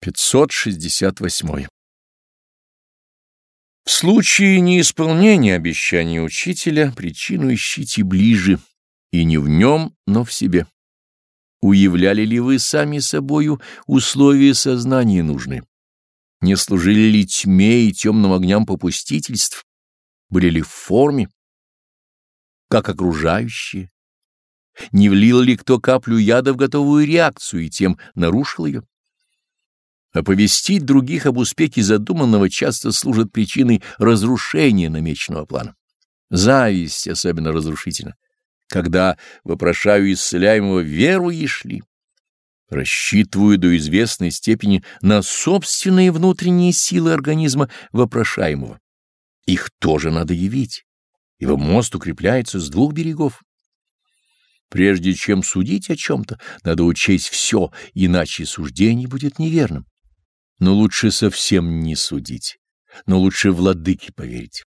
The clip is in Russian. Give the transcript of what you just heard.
568. В случае неисполнения обещания учителя причину ищите ближе, и не в нем, но в себе. Уявляли ли вы сами собою условия сознания нужны? Не служили ли тьме и темным огням попустительств? Были ли в форме? Как окружающие? Не влил ли кто каплю яда в готовую реакцию и тем нарушил ее? Оповестить других об успехе задуманного часто служит причиной разрушения намеченного плана. Зависть особенно разрушительна, когда вопрошаю исцеляемого веру и шли. Рассчитываю до известной степени на собственные внутренние силы организма вопрошаемого. Их тоже надо явить, ибо мост укрепляется с двух берегов. Прежде чем судить о чем-то, надо учесть все, иначе суждение будет неверным но лучше совсем не судить, но лучше владыке поверить.